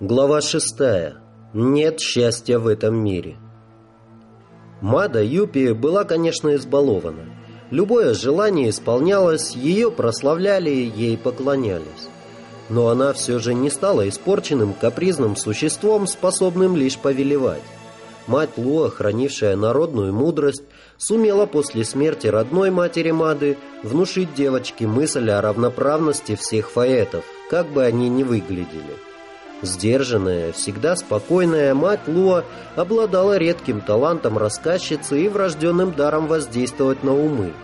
Глава шестая. Нет счастья в этом мире. Мада Юпи была, конечно, избалована. Любое желание исполнялось, ее прославляли, ей поклонялись. Но она все же не стала испорченным, капризным существом, способным лишь повелевать. Мать Луа, хранившая народную мудрость, сумела после смерти родной матери Мады внушить девочке мысль о равноправности всех фаэтов, как бы они ни выглядели. Сдержанная, всегда спокойная мать Луа обладала редким талантом рассказчицы и врожденным даром воздействовать на умы.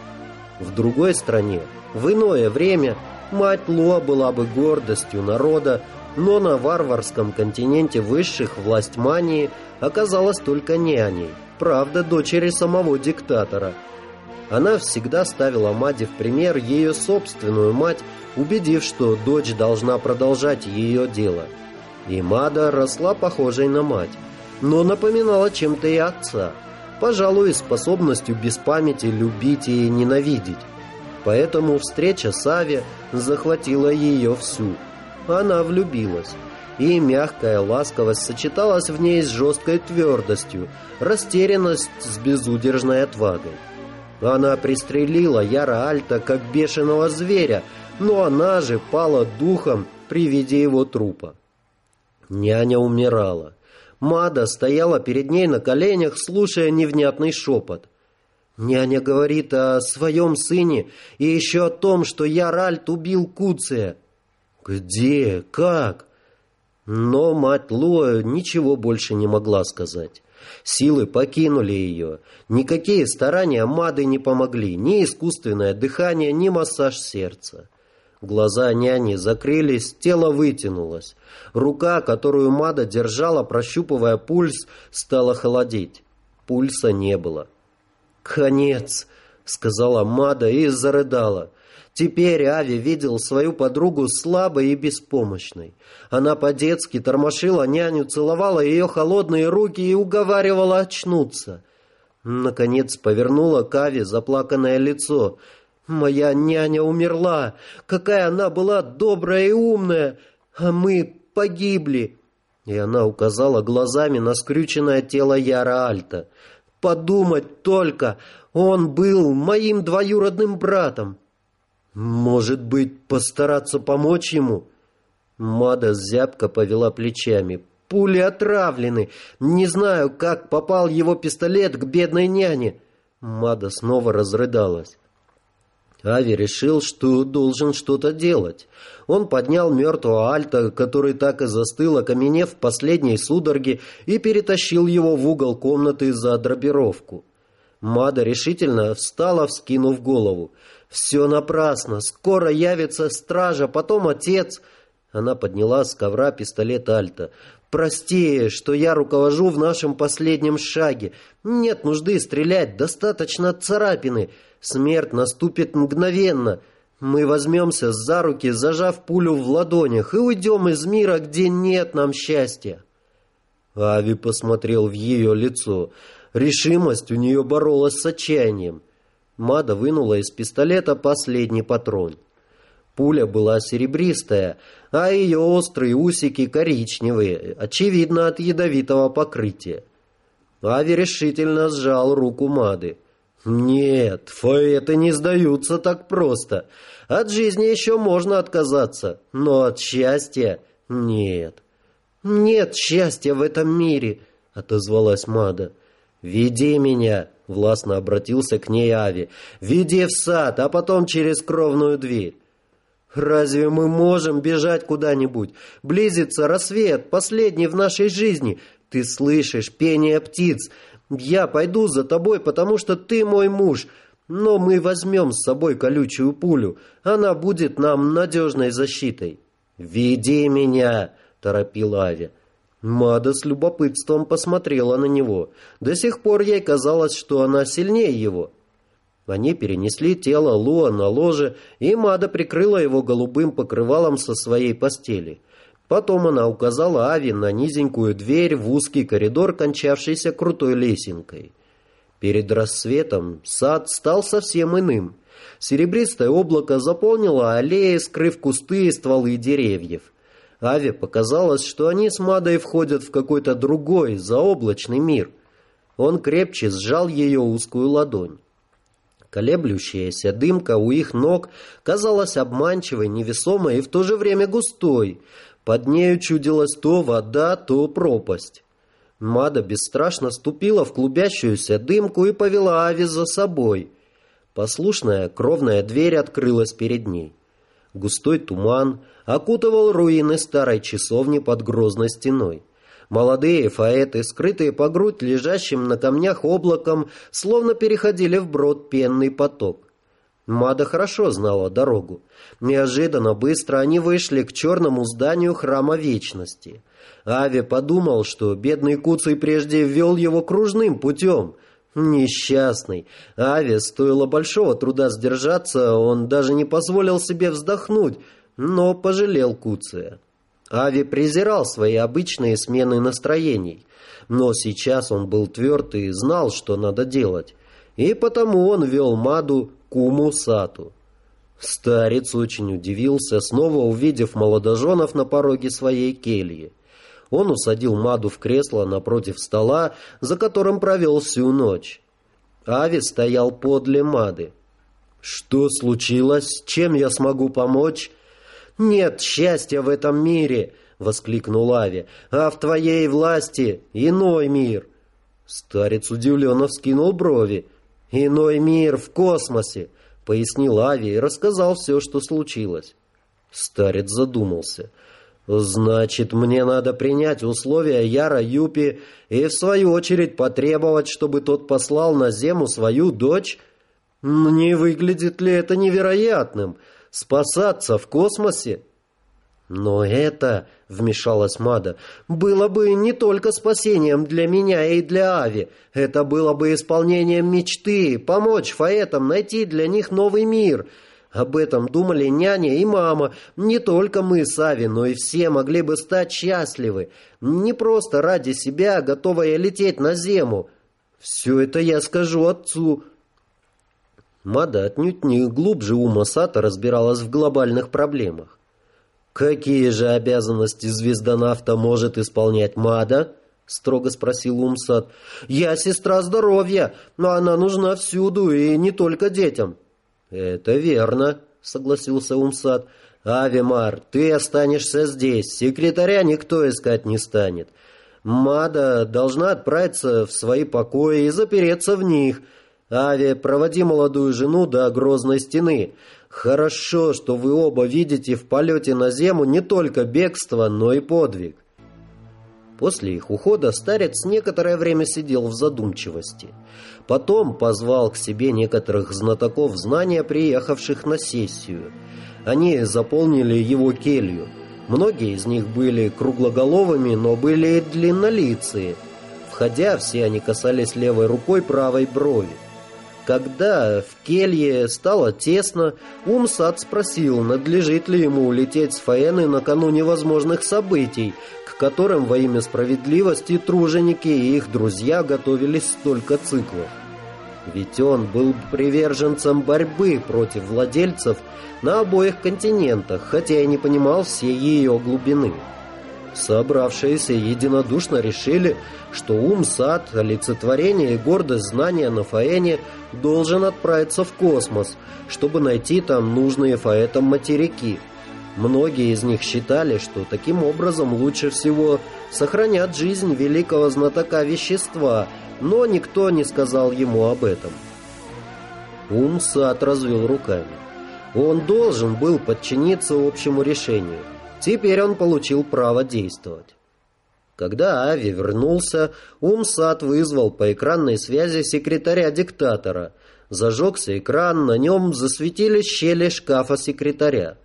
В другой стране, в иное время, мать Луа была бы гордостью народа, но на варварском континенте высших власть мании оказалась только няней, правда, дочери самого диктатора. Она всегда ставила Маде в пример ее собственную мать, убедив, что дочь должна продолжать ее дело – и Мада росла похожей на мать, но напоминала чем-то и отца, пожалуй, способностью без памяти любить и ненавидеть. Поэтому встреча с Ави захватила ее всю. Она влюбилась, и мягкая ласковость сочеталась в ней с жесткой твердостью, растерянность с безудержной отвагой. Она пристрелила Яра Альта как бешеного зверя, но она же пала духом при виде его трупа. Няня умирала. Мада стояла перед ней на коленях, слушая невнятный шепот. Няня говорит о своем сыне и еще о том, что я Ральт убил Куция. Где? Как? Но мать Луа ничего больше не могла сказать. Силы покинули ее. Никакие старания Мады не помогли. Ни искусственное дыхание, ни массаж сердца. Глаза няни закрылись, тело вытянулось. Рука, которую Мада держала, прощупывая пульс, стала холодеть. Пульса не было. «Конец!» — сказала Мада и зарыдала. Теперь Ави видел свою подругу слабой и беспомощной. Она по-детски тормошила няню, целовала ее холодные руки и уговаривала очнуться. Наконец повернула к Ави заплаканное лицо — Моя няня умерла. Какая она была добрая и умная. А мы погибли. И она указала глазами на скрюченное тело Яра Альта. Подумать только, он был моим двоюродным братом. Может быть, постараться помочь ему? Мада зябко повела плечами. Пули отравлены. Не знаю, как попал его пистолет к бедной няне. Мада снова разрыдалась. Ави решил, что должен что-то делать. Он поднял мертвого Альта, который так и застыл, окаменев в последней судороге, и перетащил его в угол комнаты за дробировку. Мада решительно встала, вскинув голову. «Все напрасно. Скоро явится стража, потом отец...» Она подняла с ковра пистолет Альта. «Прости, что я руковожу в нашем последнем шаге. Нет нужды стрелять, достаточно царапины». Смерть наступит мгновенно. Мы возьмемся за руки, зажав пулю в ладонях, и уйдем из мира, где нет нам счастья. Ави посмотрел в ее лицо. Решимость у нее боролась с отчаянием. Мада вынула из пистолета последний патрон. Пуля была серебристая, а ее острые усики коричневые, очевидно, от ядовитого покрытия. Ави решительно сжал руку Мады. Нет, фаэты не сдаются так просто. От жизни еще можно отказаться, но от счастья нет. Нет счастья в этом мире, отозвалась Мада. Веди меня, властно обратился к ней Ави. Веди в сад, а потом через кровную дверь. Разве мы можем бежать куда-нибудь? Близится рассвет, последний в нашей жизни. Ты слышишь пение птиц, я пойду за тобой, потому что ты мой муж, но мы возьмем с собой колючую пулю. Она будет нам надежной защитой». «Веди меня!» – торопил Ави. Мада с любопытством посмотрела на него. До сих пор ей казалось, что она сильнее его. Они перенесли тело Луа на ложе, и Мада прикрыла его голубым покрывалом со своей постели – Потом она указала Ави на низенькую дверь в узкий коридор, кончавшийся крутой лесенкой. Перед рассветом сад стал совсем иным. Серебристое облако заполнило аллеи, скрыв кусты и стволы деревьев. Аве показалось, что они с Мадой входят в какой-то другой, заоблачный мир. Он крепче сжал ее узкую ладонь. Колеблющаяся дымка у их ног казалась обманчивой, невесомой и в то же время густой. Под нею чудилась то вода, то пропасть. Мада бесстрашно ступила в клубящуюся дымку и повела Ави за собой. Послушная кровная дверь открылась перед ней. Густой туман окутывал руины старой часовни под грозной стеной. Молодые фаэты, скрытые по грудь лежащим на камнях облаком, словно переходили в брод пенный поток. Мада хорошо знала дорогу. Неожиданно быстро они вышли к черному зданию Храма Вечности. Ави подумал, что бедный Куций прежде ввел его кружным путем — Несчастный. Аве стоило большого труда сдержаться, он даже не позволил себе вздохнуть, но пожалел Куция. Ави презирал свои обычные смены настроений, но сейчас он был тверд и знал, что надо делать, и потому он вел Маду к Уму Сату. Старец очень удивился, снова увидев молодоженов на пороге своей кельи. Он усадил Маду в кресло напротив стола, за которым провел всю ночь. Ави стоял подле Мады. «Что случилось? Чем я смогу помочь?» «Нет счастья в этом мире!» — воскликнул Ави. «А в твоей власти иной мир!» Старец удивленно вскинул брови. «Иной мир в космосе!» — пояснил Ави и рассказал все, что случилось. Старец задумался — Значит, мне надо принять условия Яра Юпи и, в свою очередь, потребовать, чтобы тот послал на Зему свою дочь? Не выглядит ли это невероятным? Спасаться в космосе? Но это, вмешалась Мада, было бы не только спасением для меня и для Ави. Это было бы исполнением мечты, помочь фаэтам найти для них новый мир — об этом думали няня и мама. Не только мы с Ави, но и все могли бы стать счастливы. Не просто ради себя, готовая лететь на зему. Все это я скажу отцу. Мада отнюдь не глубже ума Сата разбиралась в глобальных проблемах. «Какие же обязанности звездонавта может исполнять Мада?» — строго спросил Умсат. «Я сестра здоровья, но она нужна всюду и не только детям». «Это верно», — согласился Умсад. «Авимар, ты останешься здесь. Секретаря никто искать не станет. Мада должна отправиться в свои покои и запереться в них. Ави, проводи молодую жену до грозной стены. Хорошо, что вы оба видите в полете на зему не только бегство, но и подвиг». После их ухода старец некоторое время сидел в задумчивости. Потом позвал к себе некоторых знатоков знания, приехавших на сессию. Они заполнили его келью. Многие из них были круглоголовыми, но были и длиннолицые. Входя, все они касались левой рукой правой брови. Когда в келье стало тесно, Умсад спросил, надлежит ли ему улететь с Фаэны накануне возможных событий, к которым во имя справедливости труженики и их друзья готовились столько циклов. Ведь он был приверженцем борьбы против владельцев на обоих континентах, хотя и не понимал всей ее глубины. Собравшиеся единодушно решили, что ум, сад, олицетворение и гордость знания на Фаэне должен отправиться в космос, чтобы найти там нужные Фаэтам материки – Многие из них считали, что таким образом лучше всего сохранят жизнь великого знатока вещества, но никто не сказал ему об этом. Умсат развел руками. Он должен был подчиниться общему решению. Теперь он получил право действовать. Когда Ави вернулся, Умсат вызвал по экранной связи секретаря диктатора. Зажегся экран, на нем засветились щели шкафа секретаря.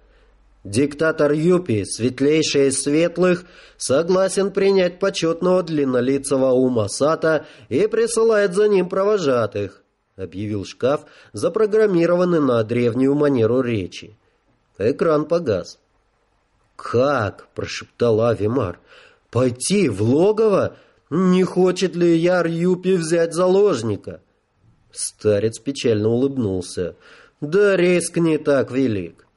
Диктатор Юпи, светлейший из светлых, согласен принять почетного длиннолицего Умасата и присылает за ним провожатых, объявил шкаф, запрограммированный на древнюю манеру речи. Экран погас. «Как?» – прошептал Авимар. «Пойти в логово? Не хочет ли Яр Юпи взять заложника?» Старец печально улыбнулся. «Да риск не так велик.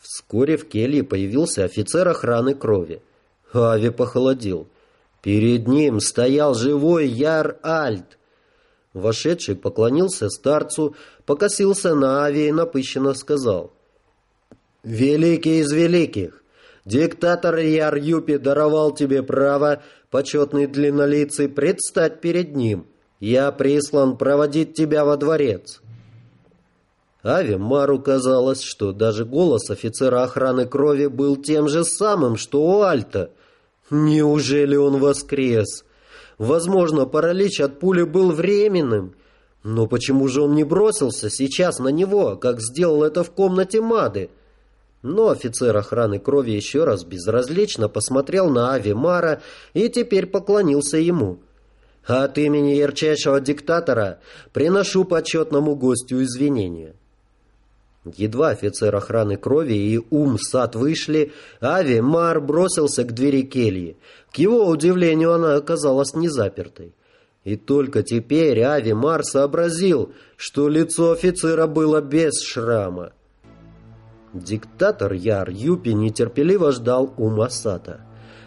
Вскоре в келье появился офицер охраны крови. Ави похолодел. Перед ним стоял живой Яр Альт. Вошедший поклонился старцу, покосился на Ави и напыщенно сказал. «Великий из великих! Диктатор Яр Юпи даровал тебе право, почетный длиннолицый, предстать перед ним. Я прислан проводить тебя во дворец». Ави Мару казалось, что даже голос офицера охраны крови был тем же самым, что у Альта. Неужели он воскрес? Возможно, паралич от пули был временным. Но почему же он не бросился сейчас на него, как сделал это в комнате Мады? Но офицер охраны крови еще раз безразлично посмотрел на Ави Мара и теперь поклонился ему. «От имени ярчайшего диктатора приношу почетному гостю извинения». Едва офицер охраны крови и ум сад вышли, Ави Мар бросился к двери кельи. К его удивлению, она оказалась не запертой. И только теперь Ави Мар сообразил, что лицо офицера было без шрама. Диктатор Яр Юпи нетерпеливо ждал ума Сата.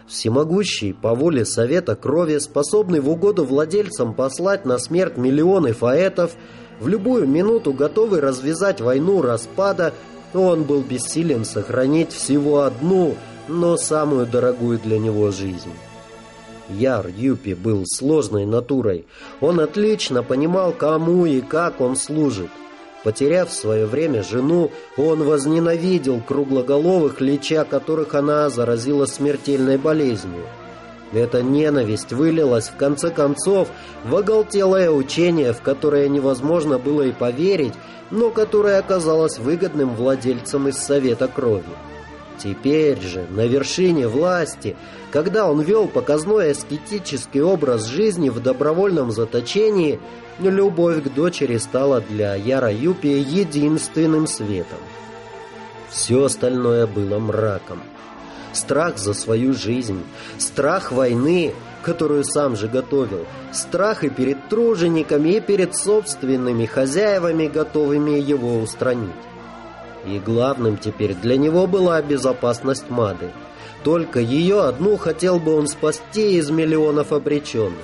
Всемогущий, по воле Совета Крови, способный в угоду владельцам послать на смерть миллионы фаэтов – в любую минуту готовый развязать войну распада, он был бессилен сохранить всего одну, но самую дорогую для него жизнь. Яр Юпи был сложной натурой. Он отлично понимал, кому и как он служит. Потеряв в свое время жену, он возненавидел круглоголовых, леча которых она заразила смертельной болезнью. Эта ненависть вылилась в конце концов в оголтелое учение, в которое невозможно было и поверить, но которое оказалось выгодным владельцам из Совета Крови. Теперь же, на вершине власти, когда он вел показной аскетический образ жизни в добровольном заточении, любовь к дочери стала для Яра Юпия единственным светом. Все остальное было мраком страх за свою жизнь, страх войны, которую сам же готовил, страх и перед тружениками, и перед собственными хозяевами, готовыми его устранить. И главным теперь для него была безопасность Мады. Только ее одну хотел бы он спасти из миллионов обреченных.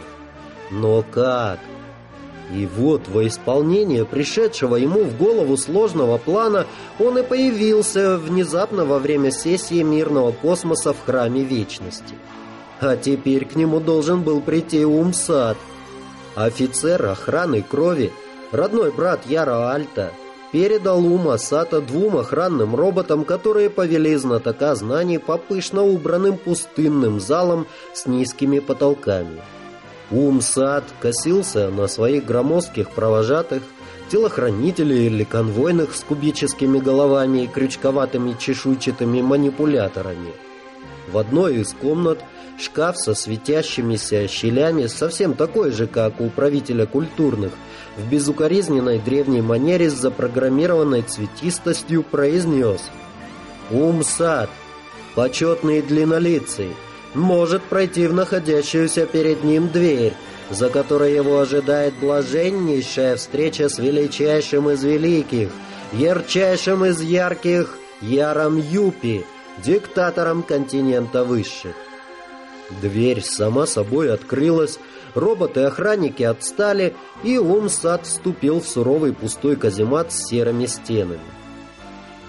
Но как? И вот во исполнение пришедшего ему в голову сложного плана он и появился внезапно во время сессии мирного космоса в Храме Вечности. А теперь к нему должен был прийти Умсад. Офицер охраны крови, родной брат Яра Альта, передал Ума Сата двум охранным роботам, которые повели знатока знаний по пышно убранным пустынным залам с низкими потолками. Умсад косился на своих громоздких провожатых, телохранителей или конвойных с кубическими головами и крючковатыми чешуйчатыми манипуляторами. В одной из комнат шкаф со светящимися щелями, совсем такой же, как у правителя культурных, в безукоризненной древней манере с запрограммированной цветистостью произнес. «Умсад, почетный длиннолицый, может пройти в находящуюся перед ним дверь, за которой его ожидает блаженнейшая встреча с величайшим из великих, ярчайшим из ярких Яром Юпи, диктатором континента высших. Дверь сама собой открылась, роботы-охранники отстали, и Умсад вступил в суровый пустой каземат с серыми стенами.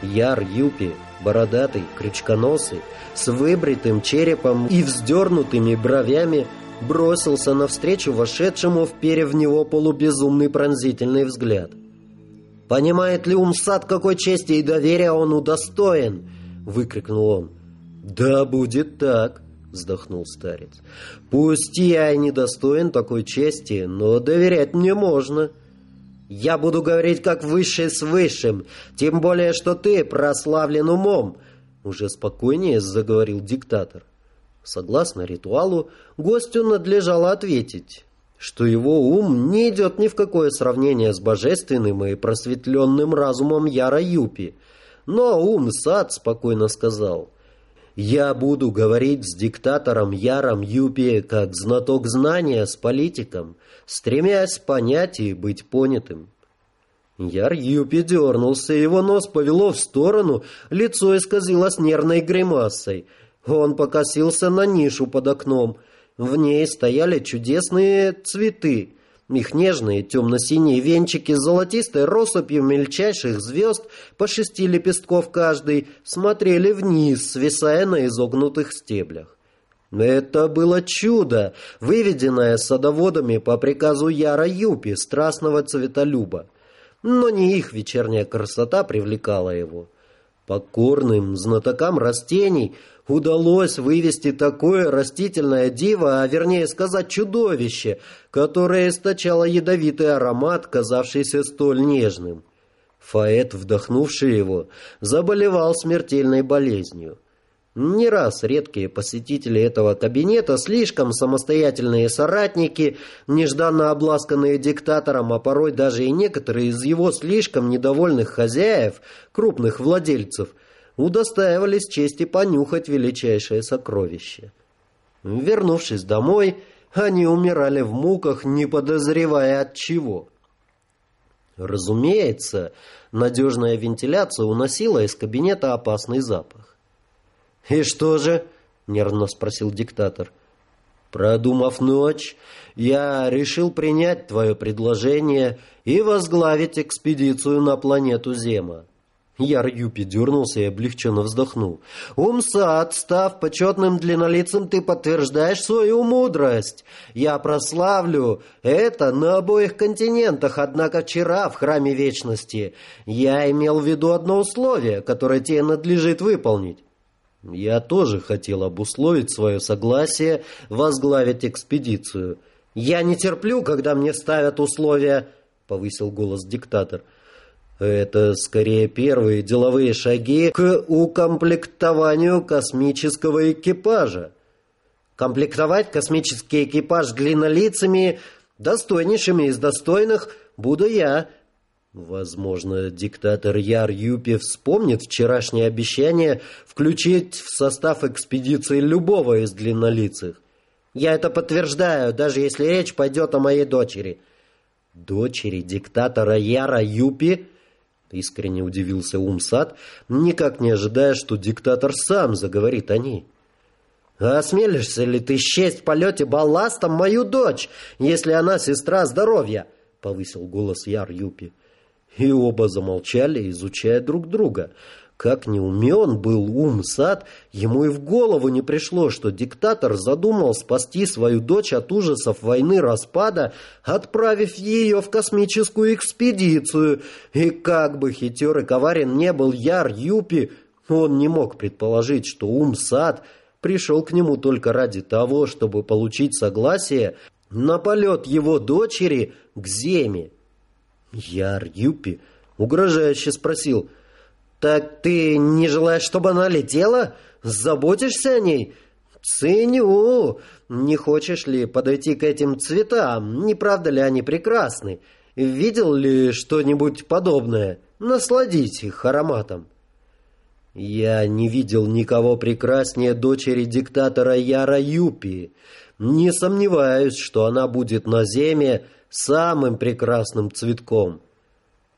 Яр Юпи бородатый, крючконосый, с выбритым черепом и вздернутыми бровями, бросился навстречу вошедшему, вперев в него полубезумный пронзительный взгляд. «Понимает ли Умсад, какой чести и доверия он удостоен?» — выкрикнул он. «Да будет так», — вздохнул старец. «Пусть я и не достоин такой чести, но доверять мне можно». Я буду говорить как высший с высшим, тем более, что ты прославлен умом, уже спокойнее заговорил диктатор. Согласно ритуалу, гостю надлежало ответить, что его ум не идет ни в какое сравнение с божественным и просветленным разумом Яра Юпи. Но ум Сад спокойно сказал, «Я буду говорить с диктатором Яром Юпи как знаток знания с политиком, стремясь понять и быть понятым. Яр Юпи дернулся, его нос повело в сторону, лицо исказилось нервной гримасой. Он покосился на нишу под окном. В ней стояли чудесные цветы. Их нежные темно-синие венчики с золотистой россыпью мельчайших звезд по шести лепестков каждый смотрели вниз, свисая на изогнутых стеблях. Это было чудо, выведенное садоводами по приказу Яра Юпи, страстного цветолюба. Но не их вечерняя красота привлекала его. Покорным знатокам растений удалось вывести такое растительное диво, а вернее сказать чудовище, которое источало ядовитый аромат, казавшийся столь нежным. Фаэт, вдохнувший его, заболевал смертельной болезнью. Не раз редкие посетители этого кабинета, слишком самостоятельные соратники, нежданно обласканные диктатором, а порой даже и некоторые из его слишком недовольных хозяев, крупных владельцев, удостаивались чести понюхать величайшее сокровище. Вернувшись домой, они умирали в муках, не подозревая от чего. Разумеется, надежная вентиляция уносила из кабинета опасный запах. «И что же?» — нервно спросил диктатор. «Продумав ночь, я решил принять твое предложение и возглавить экспедицию на планету Зема». Яр Юпи дернулся и облегченно вздохнул. «Умсад, став почетным длиннолицем, ты подтверждаешь свою мудрость. Я прославлю это на обоих континентах, однако вчера в Храме Вечности я имел в виду одно условие, которое тебе надлежит выполнить». Я тоже хотел обусловить свое согласие возглавить экспедицию. «Я не терплю, когда мне ставят условия», — повысил голос диктатор. «Это скорее первые деловые шаги к укомплектованию космического экипажа. Комплектовать космический экипаж длиннолицами, достойнейшими из достойных, буду я», Возможно, диктатор Яр Юпи вспомнит вчерашнее обещание включить в состав экспедиции любого из длиннолицых. Я это подтверждаю, даже если речь пойдет о моей дочери. Дочери диктатора Яра Юпи? Искренне удивился Умсад, никак не ожидая, что диктатор сам заговорит о ней. А осмелишься ли ты счесть в полете балластом мою дочь, если она сестра здоровья? Повысил голос Яр Юпи. И оба замолчали, изучая друг друга. Как неумен был ум сад, ему и в голову не пришло, что диктатор задумал спасти свою дочь от ужасов войны распада, отправив ее в космическую экспедицию. И как бы хитер и коварен не был Яр Юпи, он не мог предположить, что ум сад пришел к нему только ради того, чтобы получить согласие на полет его дочери к Земе. Яр Юпи угрожающе спросил, «Так ты не желаешь, чтобы она летела? Заботишься о ней?» «Ценю! Не хочешь ли подойти к этим цветам? Не правда ли они прекрасны? Видел ли что-нибудь подобное? Насладить их ароматом». «Я не видел никого прекраснее дочери диктатора Яра Юпи. Не сомневаюсь, что она будет на земле самым прекрасным цветком.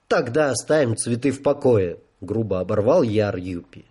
Тогда оставим цветы в покое, грубо оборвал Яр Юпи.